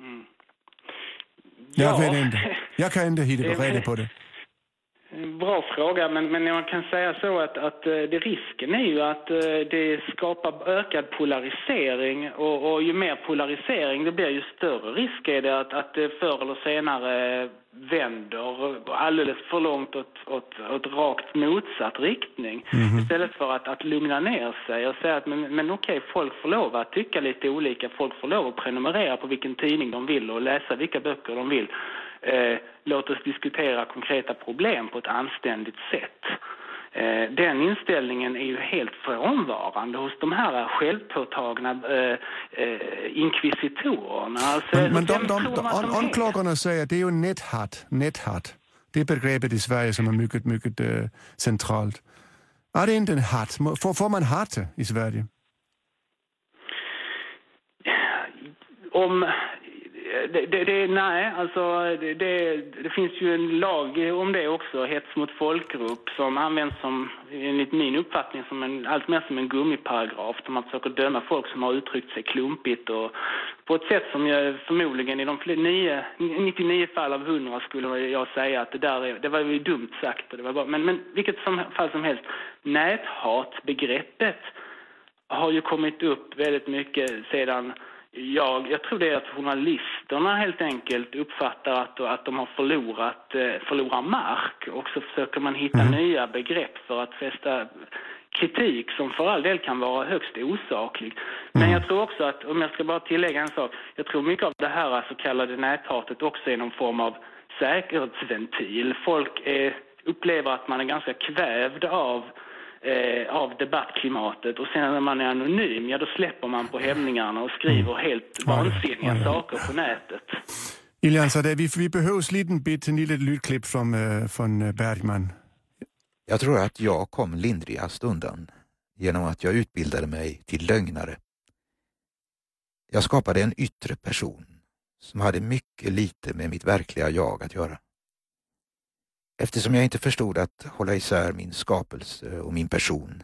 Mm. Ja. Jag vet inte. Jag kan inte hitta reda på det. Bra fråga, men, men man kan säga så att, att eh, det, risken är ju att eh, det skapar ökad polarisering och, och ju mer polarisering det blir ju större risk är det att, att det förr eller senare vänder alldeles för långt åt, åt, åt rakt motsatt riktning. Mm. Istället för att, att lugna ner sig och säga att men, men okej, folk får lov att tycka lite olika, folk får lov att prenumerera på vilken tidning de vill och läsa vilka böcker de vill. Eh, låt oss diskutera konkreta problem på ett anständigt sätt. Eh, den inställningen är ju helt frånvarande hos de här självpåtagna eh, eh, inkvisitorerna. Alltså, men, men de, de, de, de anklagarna säger att det är ju näthat, näthat. Det begreppet i Sverige som är mycket, mycket uh, centralt. Är det inte en hat? Får, får man hata i Sverige? Om det, det, det, nej, alltså det, det, finns ju en lag om det också, hets mot folkgrupp, som används som, enligt min uppfattning, som en, allt mer som en gummiparagraf där man försöker döma folk som har uttryckt sig klumpigt och på ett sätt som jag förmodligen i de 9, 99 fall av 100 skulle jag säga att det där är, det var ju dumt sagt. Och det var bara, men, men vilket som, fall som helst, näthatbegreppet har ju kommit upp väldigt mycket sedan Ja, jag tror det är att journalisterna helt enkelt uppfattar att, att de har förlorat, eh, förlorat mark och så försöker man hitta mm. nya begrepp för att fästa kritik som för all del kan vara högst osaklig. Men mm. jag tror också att, om jag ska bara tillägga en sak, jag tror mycket av det här så kallade näthatet också är någon form av säkerhetsventil. Folk är, upplever att man är ganska kvävd av eh, av debattklimatet och sen när man är anonym, ja då släpper man på hämningarna och skriver mm. helt vansinniga ja, saker på nätet. Så det, vi, vi behöver liten bit, en litet lydklipp från, uh, från Bergman. Jag tror att jag kom lindrigast undan genom att jag utbildade mig till lögnare. Jag skapade en yttre person som hade mycket lite med mitt verkliga jag att göra. Eftersom jag inte förstod att hålla isär min skapelse och min person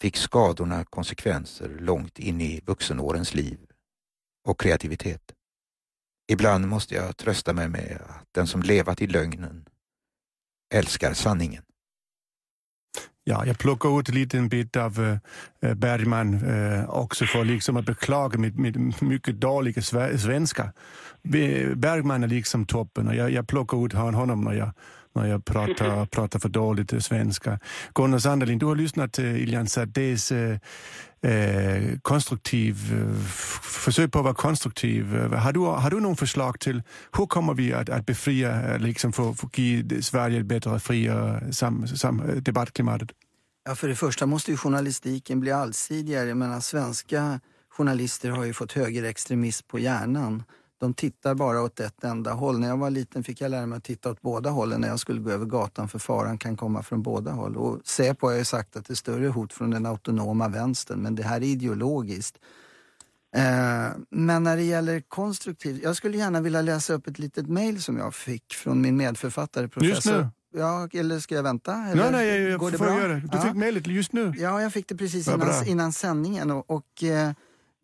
fick skadorna konsekvenser långt in i vuxenårens liv och kreativitet. Ibland måste jag trösta mig med att den som levat i lögnen älskar sanningen. Ja, jag plockar ut en liten bit av äh, Bergman äh, också för liksom att beklaga mitt, mitt mycket dåliga svenska. Bergman är liksom toppen och jag, jag plockar ut honom när jag när jag pratar, *laughs* pratar för dåligt svenska. Gunnar Sandelin, du har lyssnat till Iljan Sardes eh, eh, konstruktiv, eh, försök på att vara konstruktiv. Har du, har du någon förslag till hur kommer vi att, att befria, liksom få, få ge Sverige ett bättre, friare sam, sam, debattklimatet? Ja, för det första måste ju journalistiken bli allsidigare. Jag menar, svenska journalister har ju fått högerextremism på hjärnan. De tittar bara åt ett enda håll. När jag var liten fick jag lära mig att titta åt båda hållen när jag skulle gå över gatan för faran kan komma från båda håll. Och Säpo har ju sagt att det är större hot från den autonoma vänstern men det här är ideologiskt. Eh, men när det gäller konstruktivt, jag skulle gärna vilja läsa upp ett litet mejl som jag fick från min medförfattare professor. Just nu? Ja, eller ska jag vänta? Eller nej, nej, jag, går det bra? Göra. Du ja. fick mejlet just nu? Ja, jag fick det precis innan, innan sändningen. Och, och eh,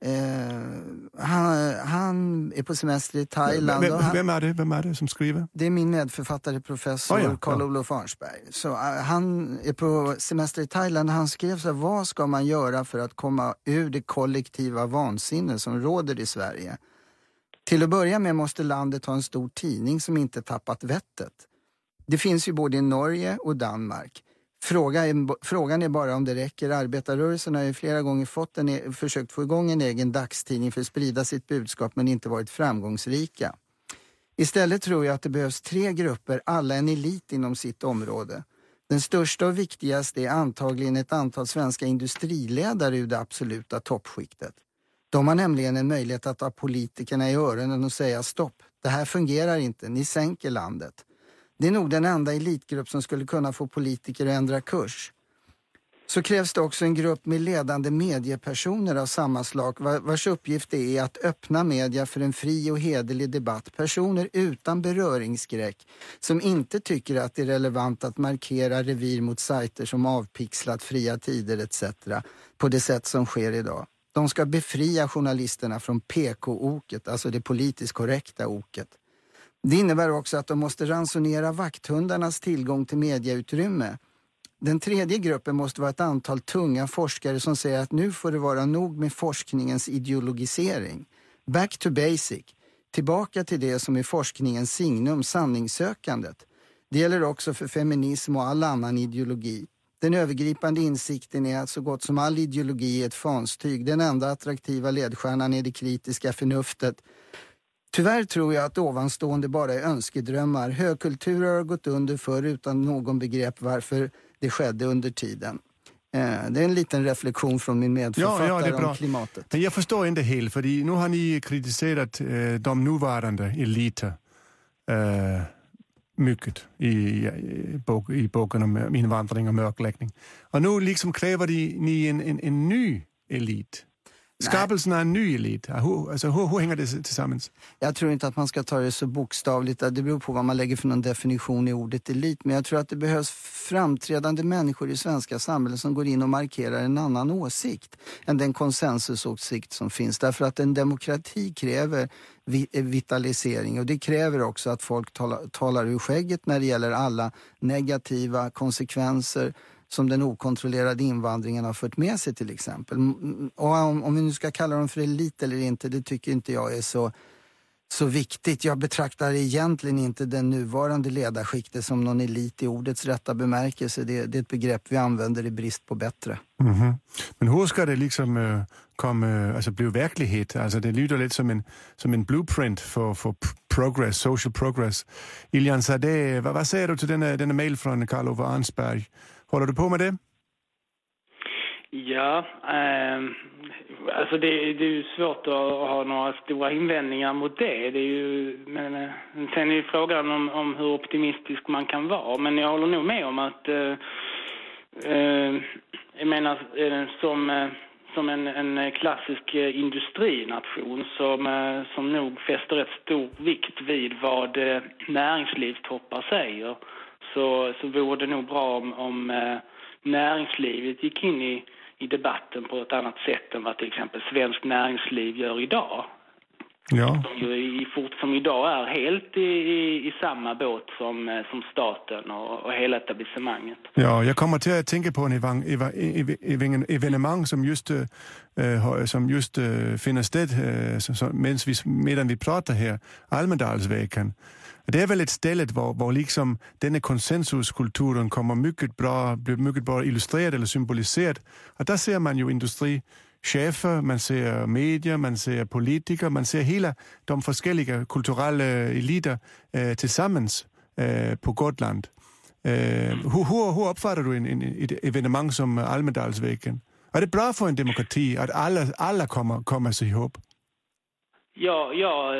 Eh, han, han, är på semester i Thailand. Vem, vem, är det? vem är det som skriver? Det är min medförfattare, professor oh ja, Karl-Olof ja. Arnsberg. Så, uh, han är på semester i Thailand han skrev så här, vad ska man göra för att komma ur det kollektiva vansinne som råder i Sverige? Till att börja med måste landet ha en stor tidning som inte tappat vettet. Det finns ju både i Norge och Danmark. Fråga är, frågan är bara om det räcker. Arbetarrörelsen har ju flera gånger fått en, e- försökt få igång en egen dagstidning för att sprida sitt budskap men inte varit framgångsrika. Istället tror jag att det behövs tre grupper, alla en elit inom sitt område. Den största och viktigaste är antagligen ett antal svenska industriledare ur det absoluta toppskiktet. De har nämligen en möjlighet att ta politikerna i öronen och säga stopp, det här fungerar inte, ni sänker landet. Det är nog den enda elitgrupp som skulle kunna få politiker att ändra kurs. Så krävs det också en grupp med ledande mediepersoner av samma slag vars uppgift är att öppna media för en fri och hederlig debatt. Personer utan beröringsskräck som inte tycker att det är relevant att markera revir mot sajter som avpixlat fria tider etc. på det sätt som sker idag. De ska befria journalisterna från PK-oket, alltså det politiskt korrekta oket. Det innebär också att de måste ransonera vakthundarnas tillgång till mediautrymme. Den tredje gruppen måste vara ett antal tunga forskare som säger att nu får det vara nog med forskningens ideologisering. Back to basic. Tillbaka till det som är forskningens signum, sanningssökandet. Det gäller också för feminism och all annan ideologi. Den övergripande insikten är att så gott som all ideologi är ett fanstyg. Den enda attraktiva ledstjärnan är det kritiska förnuftet. Tyvärr tror jag att ovanstående bara är önskedrömmar. Högkulturer har gått under förr utan någon begrepp varför det skedde under tiden. Eh, det är en liten reflektion från min medförfattare ja, ja, om klimatet. Men jag förstår inte helt, för nu har ni kritiserat eh, de nuvarande eliter eh, mycket i, i, bok, i boken om invandring och mörkläggning. Och nu liksom kräver ni en, en, en ny elit Skapelsen av en ny elit, hur, alltså, hur, hur hänger det tillsammans? Jag tror inte att man ska ta det så bokstavligt. Det beror på vad man lägger för någon definition i ordet elit. Men jag tror att det behövs framträdande människor i svenska samhället som går in och markerar en annan åsikt än den konsensusåsikt som finns. Därför att en demokrati kräver vitalisering och det kräver också att folk talar, talar ur skägget när det gäller alla negativa konsekvenser som den okontrollerade invandringen har fört med sig till exempel. Och om, om vi nu ska kalla dem för elit eller inte, det tycker inte jag är så, så viktigt. Jag betraktar egentligen inte den nuvarande ledarskiktet som någon elit i ordets rätta bemärkelse. Det, det är ett begrepp vi använder i brist på bättre. Mm -hmm. Men hur ska det liksom eh, uh, komma, eh, alltså bli verklighet? Alltså det lyder lite som en, som en blueprint för, för progress, social progress. Iljan Sade, vad, vad säger du till denna, denna mail från Karl-Ove Arnsberg? Håller du på med det? Ja, eh, alltså det, det, är ju svårt att ha några stora invändningar mot det. det är ju, men, eh, sen är ju frågan om, om hur optimistisk man kan vara. Men jag håller nog med om att, eh, eh jag menar eh, som, eh, som en, en klassisk eh, industrination som, som nog fäster rätt stor vikt vid vad näringslivstoppar säger så, så vore det nog bra om, om eh, näringslivet gick in i, i debatten på ett annat sätt än vad till exempel svenskt näringsliv gör idag. Ja. Som, ju som idag är helt i, i, i samma båt som, eh, som staten och, och hela etablissemanget. Ja, jag kommer till att tänka på en evan, eva, ev, evenemang som just, uh, som just uh, finner sted vi, medan vi pratar här, Almedalsveckan. Det är väl ett ställe var, var liksom denna konsensuskulturen kommer mycket bra, blir mycket bra illustrerad eller symboliserad. Och där ser man ju industrichefer, man ser media, man ser politiker, man ser hela de olika kulturella eliter eh, tillsammans eh, på Gotland. Eh, hur, hur, hur uppfattar du en, en, ett evenemang som Almedalsveckan? Är det bra för en demokrati att alla, alla kommer, kommer sig ihop? Ja, ja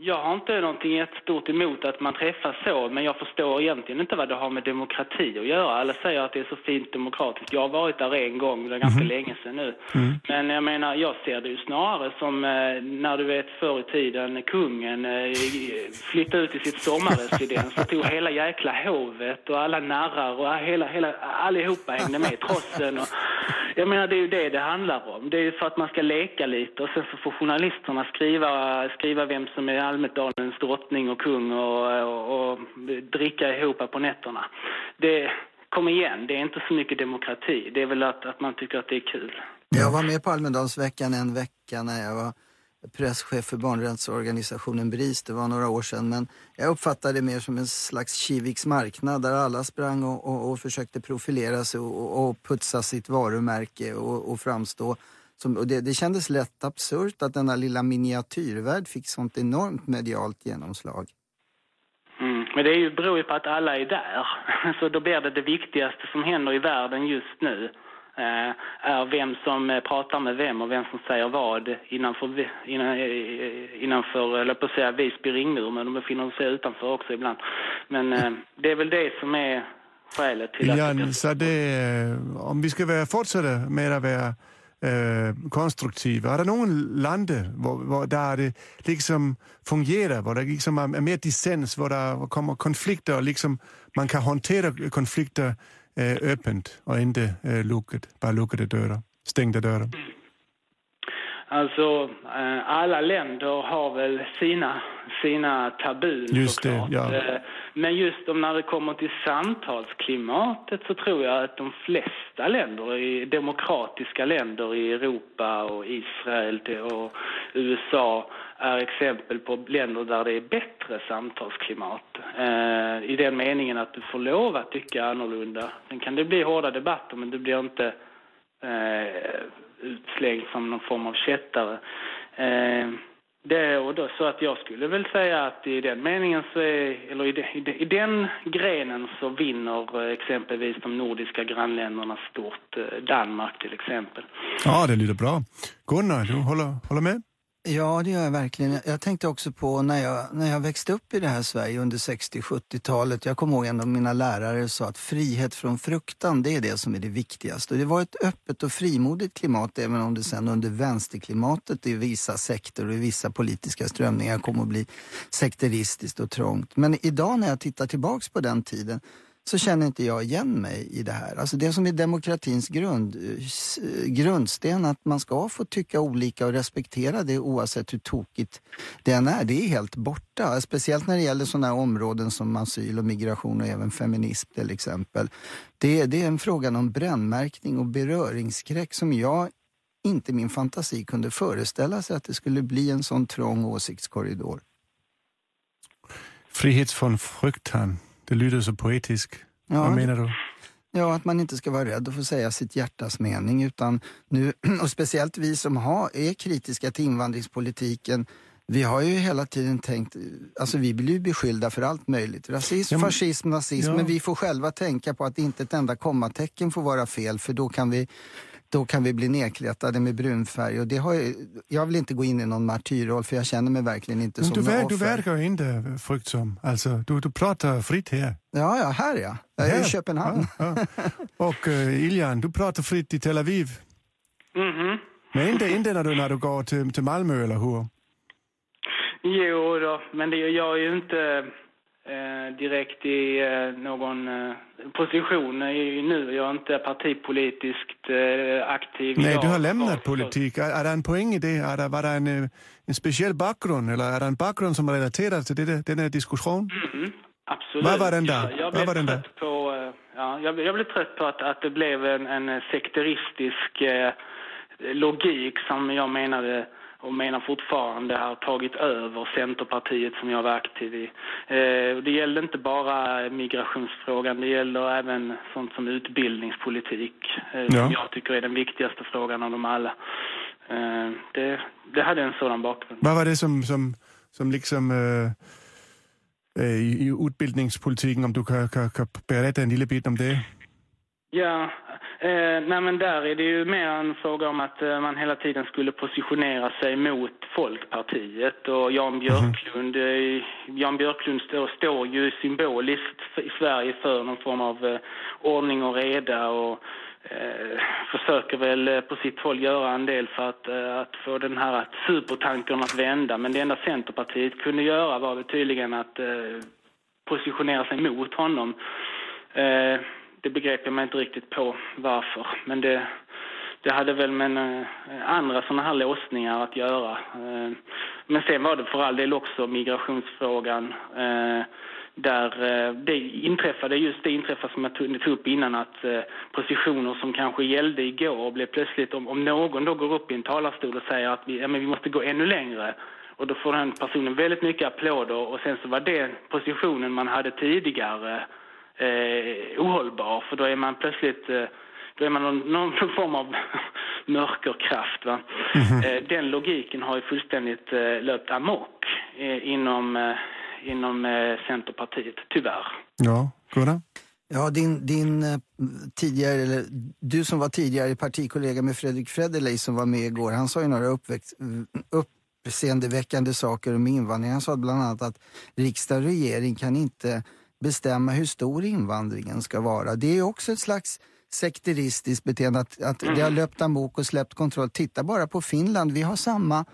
jag har inte någonting jättestort emot att man träffas så, men jag förstår egentligen inte vad det har med demokrati att göra. Alla säger att det är så fint demokratiskt. Jag har varit där en gång, det är ganska mm. länge sedan nu. Mm. Men jag menar, jag ser det ju snarare som eh, när du vet förr i tiden kungen eh, flyttade ut i sitt sommarresidens och tog hela jäkla hovet och alla narrar och hela, hela, allihopa hängde med, trossen och jag menar, det är ju det det handlar om. Det är ju för att man ska leka lite och sen så får journalisterna skriva, skriva vem som är Almedalens drottning och kung och, och, och dricka ihop på nätterna. Det, kom igen, det är inte så mycket demokrati. Det är väl att, att man tycker att det är kul. Jag var med på Almedalsveckan en vecka när jag var presschef för barnrättsorganisationen BRIS, det var några år sedan. Men jag uppfattade det mer som en slags Kiviks marknad där alla sprang och, och, och försökte profilera sig och, och putsa sitt varumärke och, och framstå. Som, och det, det kändes lätt absurt att denna lilla miniatyrvärld fick sånt enormt medialt genomslag. Mm, men det är ju, beror ju på att alla är där. *laughs* Så då blir det det viktigaste som händer i världen just nu. Eh, är vem som eh, pratar med vem och vem som säger vad innanför, eh, innanför eller på att säga Visby ringmur, men de befinner sig utanför också ibland. Men det är väl det som är skälet till att... Jan, så det, om vi ska vara fortsätta med att vara eh, konstruktiva, är det någon land där det liksom fungerar, där det liksom är mer dissens, där det kommer konflikter? Och liksom man kan hantera konflikter eh, öppet och inte eh, lucket, bara lukade dörrar, stängda dörrar? Alltså, eh, alla länder har väl sina sina tabun Just det, såklart. ja. Eh, Men just om när det kommer till samtalsklimatet så tror jag att de flesta länder, i demokratiska länder i Europa och Israel och USA är exempel på länder där det är bättre samtalsklimat. Eh, I den meningen att du får lov att tycka annorlunda. Sen kan det bli hårda debatter men du blir inte utslängd som någon form av kättare. Eh, det, och då, så att jag skulle väl säga att i den meningen så är, eller i, de, i, de, i den grenen så vinner eh, exempelvis de nordiska grannländerna stort. Eh, Danmark till exempel. Ja, det lyder bra. Gunnar, du håller, håller med? Ja, det gör jag verkligen. Jag tänkte också på när jag, när jag växte upp i det här Sverige under 60-70-talet. Jag kommer ihåg en av mina lärare sa att frihet från fruktan, det är det som är det viktigaste. Och det var ett öppet och frimodigt klimat, även om det sen under vänsterklimatet i vissa sektor och i vissa politiska strömningar kom att bli sekteristiskt och trångt. Men idag när jag tittar tillbaks på den tiden så känner inte jag igen mig i det här. Alltså det som är demokratins grund, eh, grundsten, att man ska få tycka olika och respektera det oavsett hur tokigt det än är, det är helt borta. Speciellt när det gäller sådana här områden som asyl och migration och även feminism till exempel. Det, det är en fråga om brännmärkning och beröringsskräck som jag inte i min fantasi kunde föreställa sig att det skulle bli en sån trång åsiktskorridor. Frihet från fruktan. Det lyder så poetiskt. Ja, Vad menar du? Ja, att man inte ska vara rädd att få säga sitt hjärtas mening. Utan nu, *clears throat* och speciellt vi som har, är kritiska till invandringspolitiken. Vi har ju hela tiden tänkt, alltså vi blir ju beskyllda för allt möjligt. Rasism, Ja, men- fascism, nazism. ja. Men vi får själva tänka på att inte ett enda kommatecken får vara fel. För då kan vi, då kan vi bli nedkletade med brunfärg. Och det har ju, jag vill inte gå in i någon martyrroll för jag känner mig verkligen inte Men som du, ver- du offer. verkar inte fruktsam. Alltså, du, du pratar fritt här. Ja, ja, här ja. Jag är Här. i Köpenhamn. Ja, ja. Och uh, Iljan, du pratar fritt i Tel Aviv. Mhm. Men inte, inte när, du, när du går till, till Malmö, eller hur? Jo då, men det, jag är ju inte direkt i eh, någon eh, position i, nu. Jag är inte partipolitiskt eh, aktiv. Nej, jag, du har lämnat politik. Är, är det en poäng i det? Är det var det en, eh, en speciell bakgrund, eller är det en bakgrund som relaterar till det, den här diskussionen? Mm, absolut. Vad var den där? Jag, jag blev var den där? på, eh, ja, jag, jag blev trött på att, att det blev en, en sekteristisk eh, logik som jag menade och menar fortfarande har tagit över Centerpartiet som jag var aktiv i. Eh, det gäller inte bara migrationsfrågan, det gäller även sånt som utbildningspolitik eh, Ja. som jag tycker är den viktigaste frågan av dem alla. Eh, det, det hade en sådan bakgrund. Vad var det som, som, som liksom i, i utbildningspolitiken, om du kan, kan, kan berätta en liten bit om det? Ja, eh, nej men där är det ju mer en fråga om att eh, man hela tiden skulle positionera sig mot Folkpartiet och Jan Björklund. Eh, Jan Björklund står, står ju symboliskt i Sverige för någon form av eh, ordning och reda och eh, försöker väl eh, på sitt håll göra en del för att, eh, att få den här supertankern att vända. Men det enda Centerpartiet kunde göra var väl tydligen att positionera sig mot honom. Det begrep jag mig inte riktigt på varför. Men det, det hade väl med eh, andra sådana här låsningar att göra. Eh, men sen var det för all del också migrationsfrågan. Eh, där det inträffade, just det inträffade som jag tog upp innan, att positioner som kanske gällde igår blev plötsligt, om, om någon då går upp i en talarstol och säger att vi, ja, men vi måste gå ännu längre och då får den personen väldigt mycket applåder och sen så var det positionen man hade tidigare eh, ohållbar för då är man plötsligt eh, då är man någon, *laughs* någon form av mörkerkraft. Va? Eh, den logiken har ju fullständigt eh, löpt amok eh, inom, eh, inom eh, Centerpartiet, tyvärr. Ja, Gunnar? Ja, din, din tidigare, eller du som var tidigare partikollega med Fredrik Federley som var med igår, han sa ju några uppväxt, uppseendeväckande saker om invandring. Han sa bland annat att riksdag och regering kan inte bestämma hur stor invandringen ska vara. Det är också ett slags sekteristiskt beteende, att, att det har löpt amok och släppt kontroll. Titta bara på Finland, vi har samma,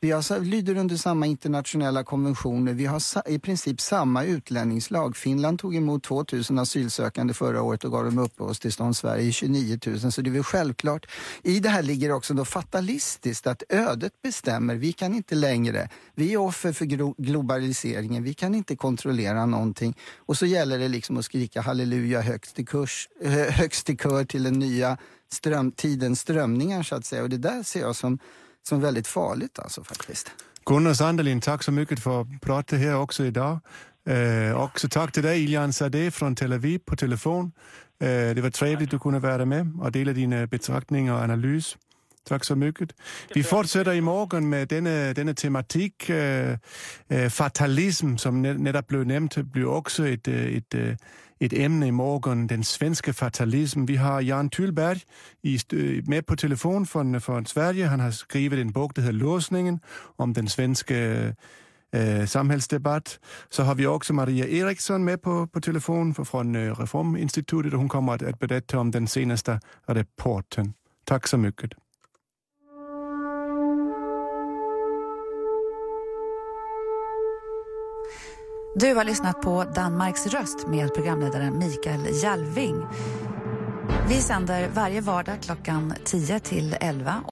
vi har, lyder under samma internationella konventioner, vi har sa, i princip samma utlänningslag. Finland tog emot 2000 asylsökande förra året och gav dem uppehållstillstånd, Sverige 29 000. Så det är väl självklart. I det här ligger också då fatalistiskt att ödet bestämmer, vi kan inte längre, vi är offer för globaliseringen, vi kan inte kontrollera någonting. Och så gäller det liksom att skrika halleluja högst i, kurs, högst i hör till den nya ström, tidens strömningar så att säga. Och det där ser jag som, som väldigt farligt alltså faktiskt. Gunnar Sandelin, tack så mycket för att prata här också idag. Eh, också tack till dig Ilian Sade från Tel Aviv på telefon. Eh, det var trevligt att du kunde vara med och dela dina betraktningar och analys. Tack så mycket. Vi fortsätter imorgon med denna, denna tematik. Eh, eh, fatalism, som netop blev nämnt, blir också ett, ett, ett, ett ämne i morgon, Den svenska fatalismen. Vi har Jan Tylberg med på telefon från, från Sverige. Han har skrivit en bok det heter Låsningen om den svenska eh, øh, samhällsdebatt. Så har vi också Maria Eriksson med på, på telefon från eh, øh, Reforminstitutet och hon kommer att, att berätta om den senaste rapporten. Tack så mycket. Du har lyssnat på Danmarks röst med programledaren Mikael Jalving. Vi sänder varje vardag klockan 10 till 11